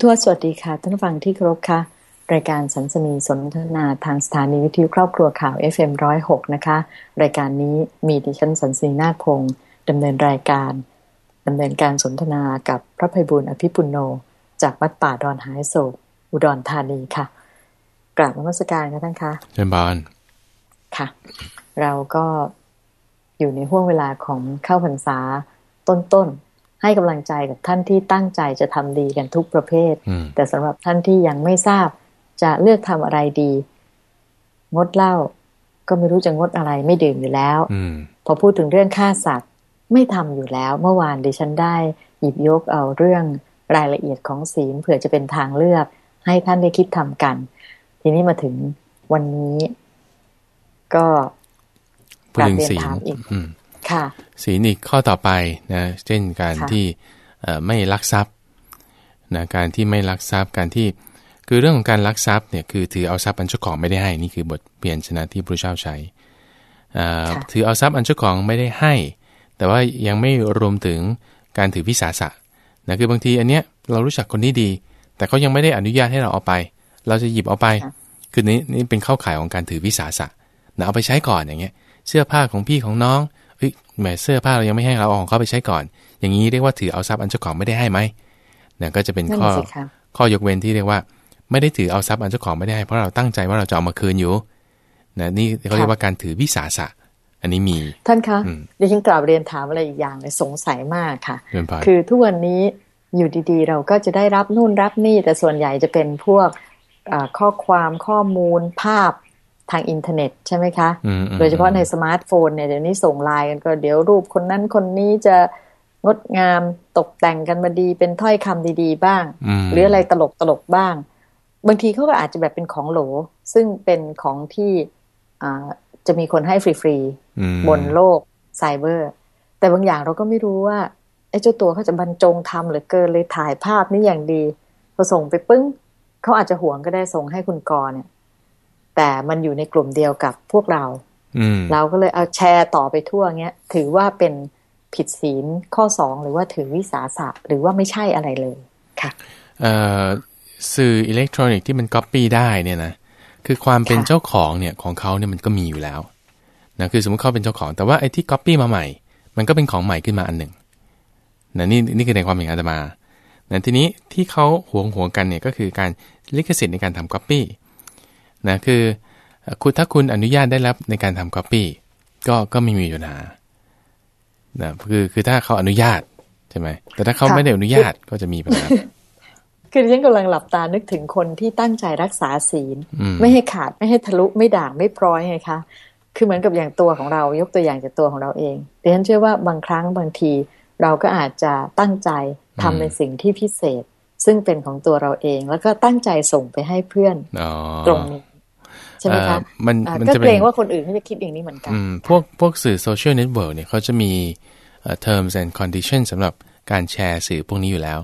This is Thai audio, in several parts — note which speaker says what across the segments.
Speaker 1: ทวสวัสดีค่ะ ท่านฟังที่เคารพค่ะ รายการสันสนีสนทนาทางสถานีวิทยุครอบครัวข่าว FM106 นะคะ รายการนี้มีดิฉันสันสนีนาคพงศ์ดำเนินรายการดำเนินการสนทนากับพระภัยบุญอภิปุโน จากวัดป่าดอนหายโศกอุดรธานีค่ะ กราบนมัสการค่ะท่านคะ
Speaker 2: เชิญบาน
Speaker 1: ค่ะ เราก็อยู่ในห่วงเวลาของเข้าพรรษาต้นๆ ให้กำลังใจกับท่านที่ตั้งใจจะทำดีกันทุกประเภท แต่สำหรับท่านที่ยังไม่ทราบจะเลือกทำอะไรดี งดเหล้าก็ไม่รู้จะงดอะไรไม่ดื่มอยู่แล้ว
Speaker 2: อ
Speaker 1: พอพูดถึงเรื่องฆ่าสัตว์ไม่ทำอยู่แล้ว เมื่อวานดิฉันได้หยิบยกเอาเรื่องรายละเอียดของศีลเผื่อจะเป็นทางเลือก ให้ท่านได้คิดทำกัน ทีนี้มาถึงวันนี้ก็
Speaker 2: กลับเรียนถามอีก
Speaker 1: ค่ะ
Speaker 2: ศีลอีกข้อต่อไปนะเช่นการที่ไม่ลักทรัพย์นะการที่ไม่ลักทรัพย์การที่คือเรื่องของการลักทรัพย์เนี่ยคือถือเอาทรัพย์อันเจ้าของไม่ได้ให้นี่คือบทเปลี่ยนชนะที่พระเจ้าใช้ถือเอาทรัพย์อันเจ้าของไม่ได้ให้ แต่ว่ายังไม่รวมถึงการถือวิสาสะนะคือบางทีอันเนี้ยเรารู้จักคนนี้ดี แต่เขายังไม่ได้อนุญาตให้เราเอาไป เราจะหยิบเอาไป คือนี้นี่เป็นเข้าข่ายของการถือวิสาสะนะเอาไปใช้ก่อนอย่างเงี้ย เสื้อผ้าของพี่ของน้องเฮ้ย แหมเสื้อผ้าเรายังไม่ให้เราเอาของเขาไปใช้ก่อน อย่างนี้เรียกว่าถือเอาทรัพย์อันเจ้าของไม่ได้ให้ไหมเนี่ยก็จะเป็นข้อข้อยกเว้นที่เรียกว่า ไม่ได้ถือเอาทรัพย์อันเจ้าของไม่ได้เพราะเราตั้งใจว่าเราจะเอามาคืนอยู่นะนี่เขาเรียกว่าการถือวิสาสะอันนี้มี
Speaker 1: ท่านคะดิฉันกล่าวเรียนถามอะไรอีกอย่างเลยสงสัยมากค่ะ คือทุกวันนี้อยู่ดีๆ เราก็จะได้รับนู่นรับนี่แต่ส่วนใหญ่จะเป็นพวกข้อความข้อมูลภาพ ทางอินเทอร์เน็ตใช่ไหมคะ โดยเฉพาะในสมาร์ทโฟนเนี่ยเดี๋ยวนี้ส่งไลน์กันก็เดี๋ยวรูปคนนั้นคนนี้จะงดงามตกแต่งกันมาดีเป็นถ้อยคำดีๆ บ้าง หรืออะไรตลกตลกบ้าง บางทีเขาก็อาจจะแบบเป็นของโหล ซึ่งเป็นของที่จะมีคนให้ฟรีๆ บนโลกไซเบอร์ แต่บางอย่างเราก็ไม่รู้ว่าไอ้เจ้าตัวเขาจะบรรจงทำเหลือเกินเลยถ่ายภาพนี้อย่างดีพอส่งไปปึ้งเขาอาจจะหวงก็ได้ส่งให้คุณกรเนี่ย แต่มันอยู่ในกลุ่มเดียวกับพวกเราเราก็เลยเอาแชร์ต่อไปทั่วเงี้ย ถือว่าเป็นผิดศีลข้อสองหรือว่าถือวิสาสะหรือว่าไม่ใช่อะไรเลยค่ะ
Speaker 2: สื่ออิเล็กทรอนิกส์ที่มันก๊อปปี้ได้เนี่ยนะคือความเป็นเจ้าของเนี่ยของเขาเนี่ยมันก็มีอยู่แล้วนะคือสมมติเขาเป็นเจ้าของ แต่ว่าไอ้ที่ก๊อปปี้มาใหม่ มันก็เป็นของใหม่ขึ้นมาอันหนึ่งนะนี่นี่คือในความเห็นอาตมานะทีนี้ที่เขาหวงหวงกันเนี่ยก็คือการลิขสิทธิ์ในการทำก๊อปปี้ นะคือคุณถ้าคุณอนุญาตได้รับในการทำก๊อปปี้ก็ก็ไม่มีปัญหานะคือคือถ้าเขาอนุญาตใช่ไหมแต่ถ้าเขาไม่ได้อนุญาตก็จะมีปัญหา
Speaker 1: คือฉันกำลังหลับตานึกถึงคนที่ตั้งใจรักษาศีล ไม่ให้ขาดไม่ให้ทะลุไม่ด่างไม่พร้อยไงคะคือเหมือนกับอย่างตัวของเรายกตัวอย่างจากตัวของเราเองดิฉันเชื่อว่าบางครั้งบางที เราก็อาจจะตั้งใจทำในสิ่งที่พิเศษ ซึ่งเป็นของตัวเราเอง แล้วก็ตั้งใจส่งไปให้เพื่อนตรงนี้ใช่ไหมคะมันมันจะเกรงว่าคนอื่นเขาจะคิดอย่างนี้เหมือนกัน
Speaker 2: พวกพวกสื่อโซเชียลเน็ตเวิร์กเนี่ยเขาจะมี terms and conditions สำหรับการแชร์สื่อพวกนี้อยู่แล้ว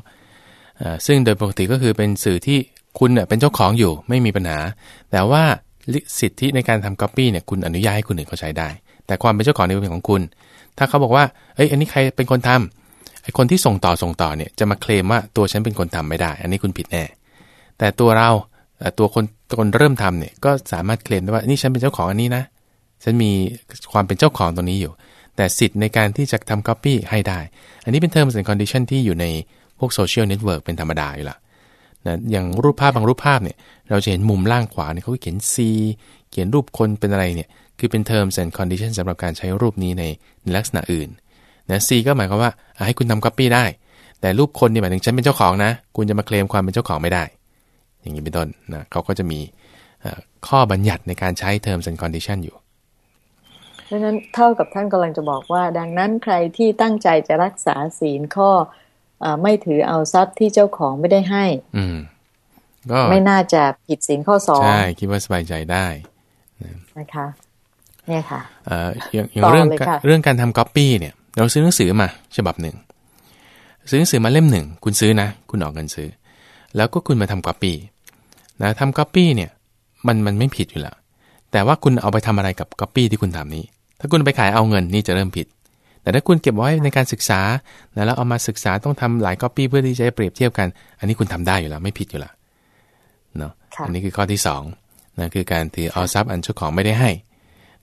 Speaker 2: ซึ่งโดยปกติก็คือเป็นสื่อที่คุณเป็นเจ้าของอยู่ไม่มีปัญหา แต่ว่าสิทธิในการทำ copy เนี่ยคุณอนุญาตให้คนอื่นเขาใช้ได้ แต่ความเป็นเจ้าของนี่เป็นของคุณ ถ้าเขาบอกว่า เอ้ย อันนี้ใครเป็นคนทำ ไอ้คนที่ส่งต่อส่งต่อเนี่ยจะมาเคลมว่าตัวฉันเป็นคนทำไม่ได้ อันนี้คุณผิดแน่ แต่ตัวเราตัวคนคนเริ่มทำเนี่ยก็สามารถเคลมได้ว่านี่ฉันเป็นเจ้าของอันนี้นะ ฉันมีความเป็นเจ้าของตรงนี้อยู่ แต่สิทธิ์ในการที่จะทำ copy ให้ได้ อันนี้เป็น terms and condition ที่อยู่ในพวกโซเชียลเน็ตเวิร์กเป็นธรรมดาอยู่ละนะอย่างรูปภาพบางรูปภาพเนี่ยเราจะเห็นมุมล่างขวาเนี่ยเขาเขียน C เขียนรูปคนเป็นอะไรเนี่ยคือเป็น terms and condition สำหรับการใช้รูปนี้ในในลักษณะอื่น นะ C ก็หมายความว่าให้คุณทำ copy ได้ แต่รูปคนนี่หมายถึงฉันเป็นเจ้าของนะ คุณจะมาเคลมความเป็นเจ้าของไม่ได้ อย่างนี้เป็นต้นนะเขาก็จะมีข้อบัญญัติในการใช้ terms and condition อยู่
Speaker 1: ดังนั้นเท่ากับท่านกำลังจะบอกว่า ดังนั้นใครที่ตั้งใจจะรักษาศีลข้อไม่ถือเอาทรัพย์ที่เจ้าของไม่ได้ให้
Speaker 2: อืม
Speaker 1: ก็ไม่น่าจะผิดศีลข้อสองใช่
Speaker 2: คิดว่าสบายใจได้
Speaker 1: นะคะเนี่ยค่ะ
Speaker 2: เอ่ออย่างเรื่องเรื่องการทำก๊อปปี้เนี่ย เราซื้อหนังสือมาฉบับหนึ่ง ซื้อหนังสือมาเล่มหนึ่ง คุณซื้อนะ คุณออกเงินซื้อ แล้วก็คุณมาทำก๊อปปี้นะทำก๊อปปี้เนี่ยมันมันไม่ผิดอยู่แล้ว แต่ว่าคุณเอาไปทำอะไรกับก๊อปปี้ที่คุณทำนี้ ถ้าคุณไปขายเอาเงินนี่จะเริ่มผิด แต่ถ้าคุณเก็บไว้ในการศึกษาแล้วเอามาศึกษาต้องทำหลายก๊อปปี้เพื่อที่จะเปรียบเทียบกัน อันนี้คุณทำได้อยู่แล้วไม่ผิดอยู่แล้วเนาะอันนี้คือข้อที่2นะคือการถือเอาทรัพย์อันเจ้าของไม่ได้ให้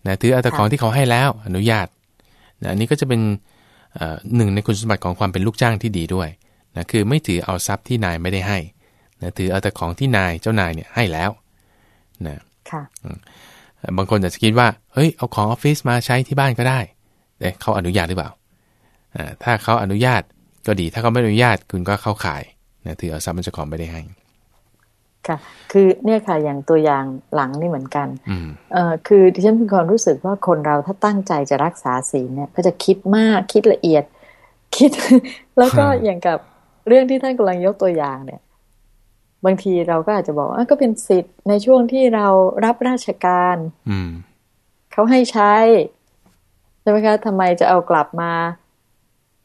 Speaker 2: นะถือเอาแต่ของที่เขาให้แล้วอนุญาต นะอันนี้ก็จะเป็นหนึ่งในคุณสมบัติของความเป็นลูกจ้างที่ดีด้วยนะคือไม่ถือเอาทรัพย์ที่นายไม่ได้ให้นะถือเอาแต่ของที่นายเจ้านายเนี่ยให้แล้วนะค่ะบางคนอาจจะคิดว่า เฮ้ย เอาของออฟฟิศมาใช้ที่บ้านก็ได้แต่เขาอนุญาตหรือเปล่า ถ้าเขาอนุญาตก็ดี ถ้าเขาไม่อนุญาตคุณก็เข้าข่ายนะถือเอาทรัพย์มันจะของไม่ได้ให้
Speaker 1: ค่ะ คือเนี่ยค่ะอย่างตัวอย่างหลังนี่เหมือนกันเอ่อคือดิฉันมีความรู้สึกว่าคนเราถ้าตั้งใจจะรักษาศีลเนี่ย ก็จะคิดมากคิดละเอียด คิด แล้วก็อย่างกับเรื่องที่ท่านกำลังยกตัวอย่างเนี่ย บางทีเราก็อาจจะบอกว่าก็เป็นสิทธิ์ในช่วงที่เรารับราชการ อืเขาให้ใช้ใช่ไหมคะทำไมจะเอากลับมา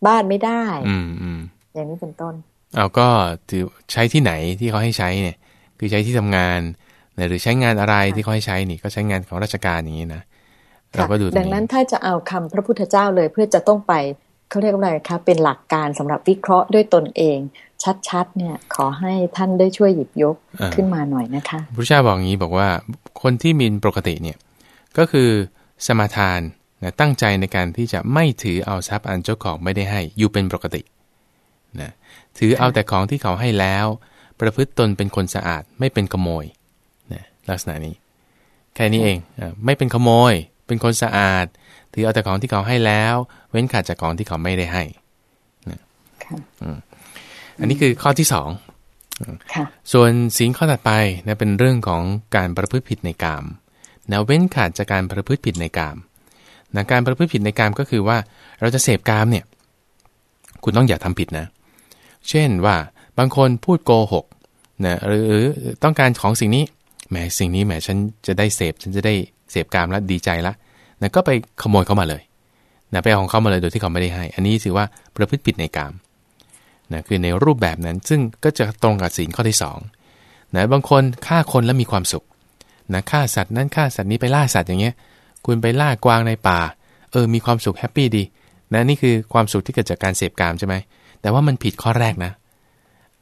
Speaker 1: บ้านไม่ได้ อืมอืมอย่างนี้เป็นต้น
Speaker 2: เอาก็ถือใช้ที่ไหนที่เขาให้ใช้เนี่ย คือใช้ที่ทำงานหรือใช้งานอะไรที่เขาให้ใช้นี่ก็ใช้งานของราชการอย่างนี้นะเราก็ดู
Speaker 1: ดังนั้นถ้าจะเอาคำพระพุทธเจ้าเลยเพื่อจะต้องไปเขาเรียกว่าอะไรคะเป็นหลักการสำหรับวิเคราะห์ด้วยตนเอง ชัดๆเนี่ยขอให้ท่านได้ช่วยหยิบยกขึ้นมาหน่อยนะคะ
Speaker 2: พระเจ้าบอกอย่างนี้บอกว่าคนที่มีปกติเนี่ยก็คือสมาทานนะตั้งใจในการที่จะไม่ถือเอาทรัพย์อันเจ้าของไม่ได้ให้อยู่เป็นปกตินะถือเอาแต่ของที่เขาให้แล้ว ประพฤติตนเป็นคนสะอาดไม่เป็นขโมยนะลักษณะนี้ แค่นี้เองอไม่เป็นขโมย เป็นคนสะอาด ถือเอาแต่ของที่เขาให้แล้ว เว้นขาดจากของที่เขาไม่ได้ให้นะอันนี้คือข้อที่สองส่วนสิ่งข้อถัดไปนะเป็นเรื่องของการประพฤติผิดในกามนะเว้นขาดจากการประพฤติผิดในกามนะการประพฤติผิดในกามก็คือว่าเราจะเสพกามเนี่ย คุณต้องอย่าทำผิดนะ เช่นว่า บางคนพูดโกหกนะหรือต้องการของสิ่งนี้แหมสิ่งนี้แหมฉันจะได้เสพฉันจะได้เสพกามแล้วดีใจละนะก็ไปขโมยเข้ามาเลยนะไปเอาของเขามาเลยโดยที่เขาไม่ได้ให้ อันนี้ถือว่าประพฤติผิดในกามนะคือในรูปแบบนั้นซึ่งก็จะตรงกับสิ่งข้อที่2นะบางคนฆ่าคนแล้วมีความสุขนะฆ่าสัตว์นั้นฆ่าสัตว์นี้ไปล่าสัตว์อย่างเงี้ย คุณไปล่ากวางในป่า เออมีความสุขแฮปปี้ดีนะนี่คือความสุขที่เกิดจากการเสพกามใช่ไหมแต่ว่ามันผิดข้อแรกนะ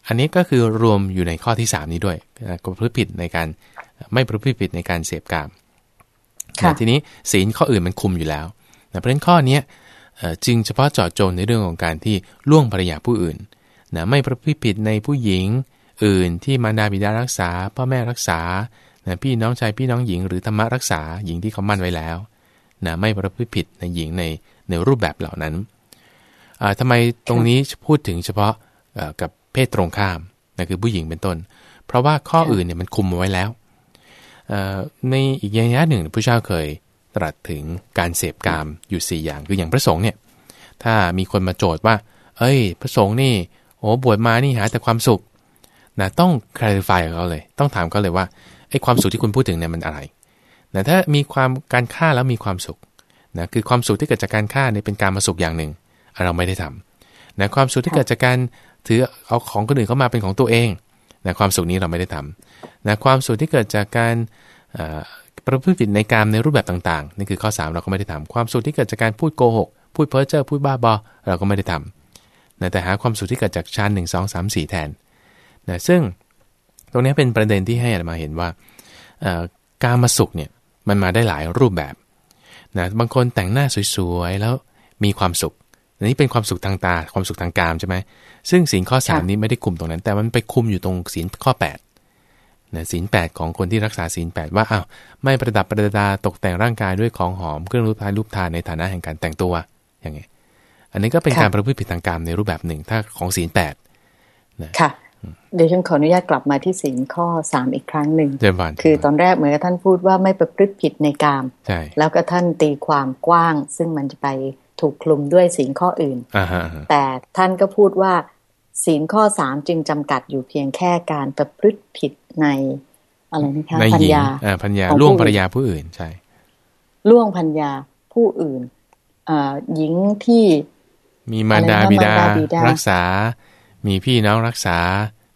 Speaker 2: อันนี้ก็คือรวมอยู่ในข้อที่ 3 นี้ด้วยก็พฤติผิดในการไม่ประพฤติผิดในการเสพกามทีนี้ศีลข้ออื่นมันคุมอยู่แล้วเพราะฉะนั้นข้อนี้จึงเฉพาะเจาะจงในเรื่องของการที่ล่วงภรรยาผู้อื่นนะไม่ประพฤติผิดในผู้หญิงอื่นที่มารดาบิดารักษา พ่อแม่รักษานะพี่น้องชายพี่น้องหญิงหรือธรรมรักษาหญิงที่เขามั่นไว้แล้วนะไม่ประพฤติผิดในหญิงในในรูปแบบเหล่านั้นทำไมตรงนี้พูดถึงเฉพาะกับ เพศตรงข้ามนะคือผู้หญิงเป็นต้น เพราะว่าข้ออื่นเนี่ยมันคุมเอาไว้แล้วในอีกอย่างหนึ่งผู้เจ้าเคยตรัสถึงการเสพกามอยู่ 4 อย่างคืออย่างพระสงฆ์เนี่ยถ้ามีคนมาโจทย์ว่า เอ้ย พระสงฆ์นี่โอ้บวชมานี่หาแต่ความสุขนะต้องคลาริฟายกับเขาเลย ต้องถามเขาเลยว่าไอ้ความสุขที่คุณพูดถึงเนี่ยมันอะไรนะถ้ามีความการฆ่าแล้วมีความสุขนะคือความสุขที่เกิดจากการฆ่าเนี่ยเป็นการมาสุขอย่างหนึ่ง เราไม่ได้ทำนะความสุขที่เกิดจากการ ถือเอาของคนอื่นเข้ามาเป็นของตัวเองนะความสุขนี้เราไม่ได้ทำนะความสุขที่เกิดจากการประพฤติผิดในการในรูปแบบต่างๆนี่คือข้อ 3 เราก็ไม่ได้ทำความสุขที่เกิดจากการพูดโกหก พูดเพ้อเจ้อพูดบ้าบอเราก็ไม่ได้ทำนะแต่หาความสุขที่เกิดจากชั้นหนึ่งสองสามสี่แทนนะซึ่งตรงนี้เป็นประเด็นที่ให้มาเห็นว่าการมาสุขเนี่ยมันมาได้หลายรูปแบบนะบางคนแต่งหน้าสวยๆแล้วมีความสุข อันนี้เป็นความสุขทางตา ความสุขทางกามใช่ไหมซึ่งศีลข้อสามนี้ไม่ได้คุมตรงนั้น แต่มันไปคุมอยู่ตรงศีลข้อ8นะศีลแของคนที่รักษาศีลแว่าอ้าวไม่ประดับประดาตกแต่งร่างกายด้วยของหอมเครื่องรูปทายรูปทานในฐานะแห่งการแต่งตัวอย่างไงอันนี้ก็เป็นการประพฤติผิดทางกามในรูปแบบหนึ่งถ้าของศีลแปด
Speaker 1: นะค่ะ เดี๋ยวฉันขออนุญาตกลับมาที่ศีลข้อสามอีกครั้งหนึ่งคือตอนแรกเหมือนกับท่านพูดว่าไม่ประพฤติผิดในกาม แล้วก็ท่านตีความกว้าง ซึ่งมันจะไป ถูกคลุมด้วยศีลข้ออื่น แต่ท่านก็พูดว่า ศีลข้อสามจึงจำกัดอยู่เพียงแค่การประพฤติผิดในอะไรนะคะ
Speaker 2: พัญญาพัญญาล่วงภรรยาผู้อื่นใช่
Speaker 1: ล่วงพัญญาผู้อื่นหญิงที่
Speaker 2: มีมารดาบิดา รักษา มีพี่น้องรักษา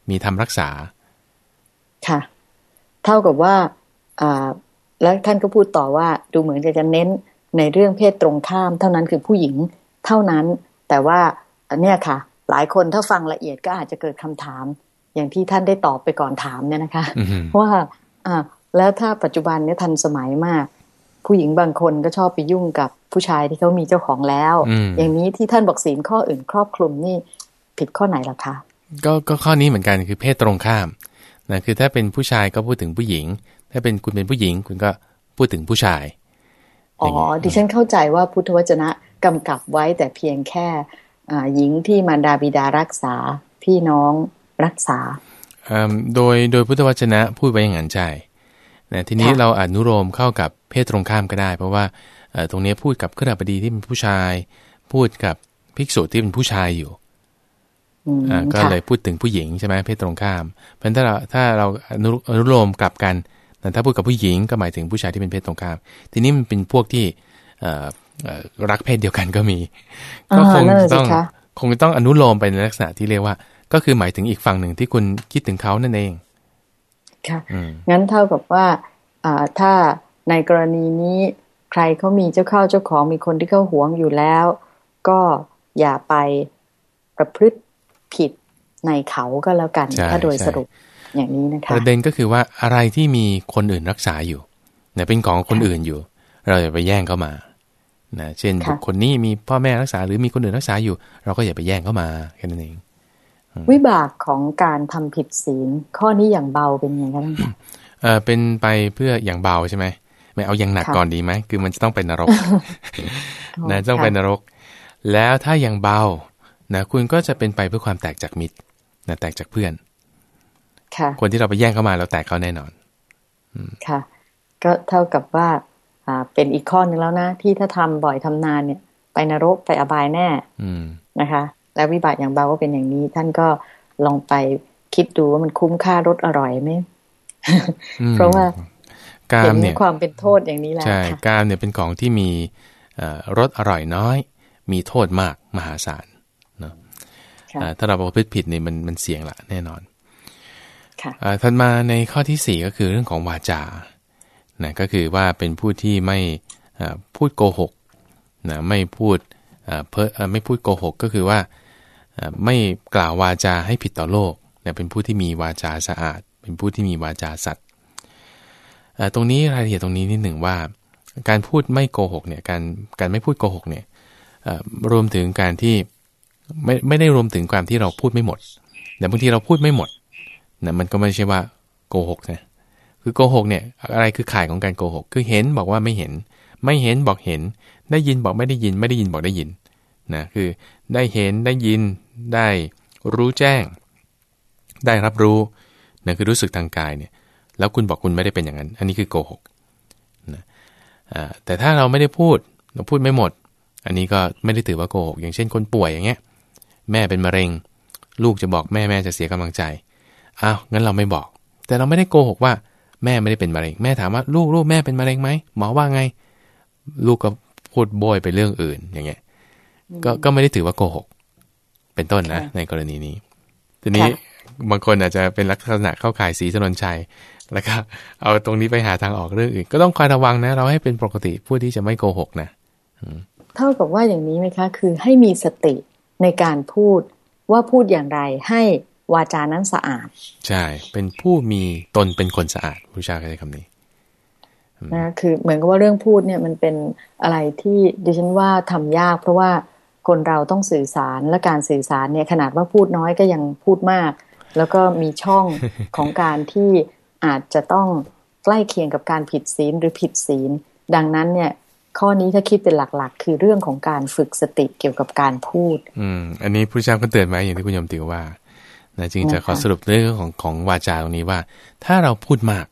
Speaker 2: มีทำรักษา
Speaker 1: ค่ะ เท่ากับว่าแล้วท่านก็พูดต่อว่า ดูเหมือนจะจะเน้น ในเรื่องเพศตรงข้าม เท่านั้นคือผู้หญิงเท่านั้น แต่ว่าเนี่ยค่ะ หลายคนถ้าฟังละเอียดก็อาจจะเกิดคำถาม อย่างที่ท่านได้ตอบไปก่อนถามเนี่ยนะคะ ว่าอ่าแล้วถ้าปัจจุบันเนี่ยทันสมัยมาก ผู้หญิงบางคนก็ชอบไปยุ่งกับผู้ชายที่เขามีเจ้าของแล้ว อย่างนี้ที่ท่านบอกศีลข้ออื่นครอบคลุมนี่ผิดข้อไหนล่ะคะ
Speaker 2: ก็ก็ข้อนี้เหมือนกันคือเพศตรงข้ามนะคือถ้าเป็นผู้ชายก็พูดถึงผู้หญิง ถ้าเป็นคุณเป็นผู้หญิง คุณก็พูดถึงผู้ชาย
Speaker 1: อ๋อ ดิฉันเข้าใจว่าพุทธวจนะกำกับไว้แต่เพียงแค่หญิงที่มารดาบิดารักษาพี่น้องรักษา
Speaker 2: โดยโดยพุทธวจนะพูดไว้อย่างนั้นใช่นะทีนี้เราอนุโลมเข้ากับเพศตรงข้ามก็ได้ เพราะว่าตรงนี้พูดกับขรบดีที่เป็นผู้ชาย พูดกับภิกษุที่เป็นผู้ชายอยู่ก็เลยพูดถึงผู้หญิงใช่ไหมเพศตรงข้าม เพราะถ้าเราถ้าเราอนุโลมกลับกัน แต่ถ้าพูดกับผู้หญิงก็หมายถึงผู้ชายที่เป็นเพศตรงข้าม ทีนี้มันเป็นพวกที่รักเพศเดียวกันก็มี ก็คงต้องคงต้องอนุโลมไปในลักษณะที่เรียกว่า ก็คือหมายถึงอีกฝั่งหนึ่งที่คุณคิดถึงเขานั่นเอง
Speaker 1: ค่ะ งั้นเท่ากับว่าถ้าในกรณีนี้ใครเขามีเจ้าเข้าเจ้าของมีคนที่เขาหวงอยู่แล้ว ก็อย่าไปประพฤติผิดในเขาก็แล้วกัน ถ้าโดยสรุป อย่างนี้นะคะ
Speaker 2: ประเด็นก็คือว่าอะไรที่มีคนอื่นรักษาอยู่เนี่ยเป็นของคนอื่นอยู่ เราอย่าไปแย่งเข้ามานะเช่นบุคคลนี้มีพ่อแม่รักษาหรือมีคนอื่นรักษาอยู่ เราก็อย่าไปแย่งเข้ามาแค่นั้นเอง
Speaker 1: วิบากของการทำผิดศีลข้อนี้อย่างเบาเป็นยังไงคะท่าน
Speaker 2: เออเป็นไปเพื่ออย่างเบาใช่ไหมไม่เอาอย่างหนักก่อนดีไหมคือมันจะต้องเป็นนรกนะต้องเป็นนรก แล้วถ้าอย่างเบานะคุณก็จะเป็นไปเพื่อความแตกจากมิตรนะแตกจากเพื่อน คนที่เราไปแย่งเข้ามาเราแตกเขาแน่นอน
Speaker 1: ค่ะ ก็เท่ากับว่า อ่า เป็นอีกข้อนึงแล้วนะ ที่ถ้าทำบ่อยทำนานเนี่ย ไปนรกไปอบายแน่
Speaker 2: อื
Speaker 1: นะคะ แล้ววิบากอย่างเบาก็เป็นอย่างนี้ ท่านก็ลองไปคิดดูว่ามันคุ้มค่ารสอร่อยไหมเพราะว่า
Speaker 2: การเนี่ย
Speaker 1: ความเป็นโทษอย่างนี้แหละ
Speaker 2: ใช่การเนี่ยเป็นของที่มีรสอร่อยน้อย มีโทษมากมหาศาลเนาะถ้าเราประพฤติผิดเนี่ยมันมันเสี่ยงละแน่นอน ถัดมาในข้อที่4ก็คือเรื่องของวาจานะก็คือว่าเป็นผู้ที่ไม่พูดโกหกนะไม่พูดเพ้อไม่พูดโกหกก็คือว่าไม่กล่าววาจาให้ผิดต่อโลกนะเป็นผู้ที่มีวาจาสะอาด เป็นผู้ที่มีวาจาสัตย์ตรงนี้รายละเอียดตรงนี้นิดหนึ่งว่า การพูดไม่โกหกเนี่ยการการไม่พูดโกหกเนี่ยรวมถึงการที่ไม่ไม่ได้รวมถึงความที่เราพูดไม่หมดแต่บางทีเราพูดไม่หมด นะมันก็ไม่ใช่ว่าโกหกนะคือโกหกเนี่ยอะไรคือข่ายของการโกหก คือเห็นบอกว่าไม่เห็น ไม่เห็นบอกเห็น ได้ยินบอกไม่ได้ยิน ไม่ได้ยินบอกได้ยินนะคือได้เห็นได้ยินได้รู้แจ้ง ได้รับรู้นะคือรู้สึกทางกายเนี่ยแล้วคุณบอกคุณไม่ได้เป็นอย่างนั้น อันนี้คือโกหกนะแต่ถ้าเราไม่ได้พูดเราพูดไม่หมด อันนี้ก็ไม่ได้ถือว่าโกหกอย่างเช่นคนป่วยอย่างเงี้ยแม่เป็นมะเร็ง ลูกจะบอกแม่แม่จะเสียกำลังใจ อ้าวงั้นเราไม่บอก แต่เราไม่ได้โกหกว่า แม่ไม่ได้เป็นมะเร็ง แม่ถามว่าลูกลูกแม่เป็นมะเร็งไหมหมอว่าไง ลูกก็พูดโบยไปเรื่องอื่นอย่างเงี้ยก็ก็ไม่ได้ถือว่าโกหก เป็นต้นนะ ในกรณีนี้ ทีนี้บางคนอาจจะเป็นลักษณะเข้าข่ายสีถนนชัย แล้วก็เอาตรงนี้ไปหาทางออกเรื่องอื่น ก็ต้องคอยระวังนะ เราให้เป็นปกติผู้ที่จะไม่โกหกนะ
Speaker 1: เท่ากับว่าอย่างนี้ไหมคะ คือให้มีสติในการพูดว่าพูดอย่างไรให้ วาจานั้นสะอาด
Speaker 2: ใช่ เป็นผู้มีตนเป็นคนสะอาดผู้ชายใช้คำนี้
Speaker 1: นะคือเหมือนกับว่าเรื่องพูดเนี่ยมันเป็นอะไรที่ดิฉันว่าทำยาก เพราะว่าคนเราต้องสื่อสารและการสื่อสารเนี่ยขนาดว่าพูดน้อยก็ยังพูดมาก แล้วก็มีช่องของการที่อาจจะต้องใกล้เคียงกับการผิดศีลหรือผิดศีล ดังนั้นเนี่ยข้อนี้ถ้าคิดเป็นหลักๆ คือเรื่องของการฝึกสติเกี่ยวกับการพูด
Speaker 2: อืม อันนี้ผู้ชายก็เตือนมาอย่างที่คุณยมติวว่า นะจึงจะขอสรุปเรื่องของของวาจาตรงนี้ว่า ถ้าเราพูดมาก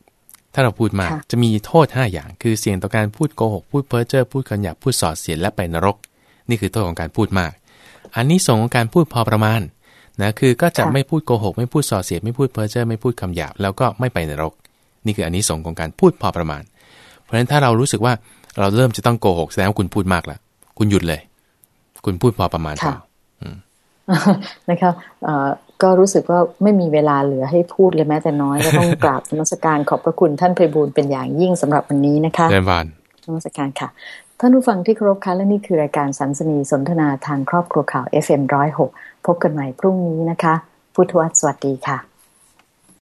Speaker 2: ถ้าเราพูดมากจะมีโทษ 5 อย่าง คือเสี่ยงต่อการพูดโกหกพูดเพ้อเจ้อพูดคำหยาบพูดสอดเสียดและไปนรก นี่คือโทษของการพูดมาก อันนี้ส่งของการพูดพอประมาณนะคือก็จะไม่พูดโกหกไม่พูดส่อเสียดไม่พูดเพ้อเจ้อไม่พูดคำหยาบแล้วก็ไม่ไปนรก นี่คืออันนี้ส่งของการพูดพอประมาณ เพราะฉะนั้นถ้าเรารู้สึกว่าเราเริ่มจะต้องโกหกแสดงว่าคุณพูดมากแล้วคุณหยุดเลย คุณพูดพอประมาณพอ
Speaker 1: นะคะ ก็รู้สึกว่าไม่มีเวลาเหลือให้พูดเลยแม้แต่น้อยก็ต้องกราบนมัสการขอบพระคุณท่านเพบูลเป็นอย่างยิ่งสำหรับวันนี้นะคะ
Speaker 2: เรียนวาน
Speaker 1: นมัสการค่ะ ท่านผู้ฟังที่เคารพคะและนี่คือรายการสันสนีสนทนาทางครอบครัวข่าว FM106 พบกันใหม่พรุ่งนี้นะคะ พุทธวัตรสวัสดีค่ะ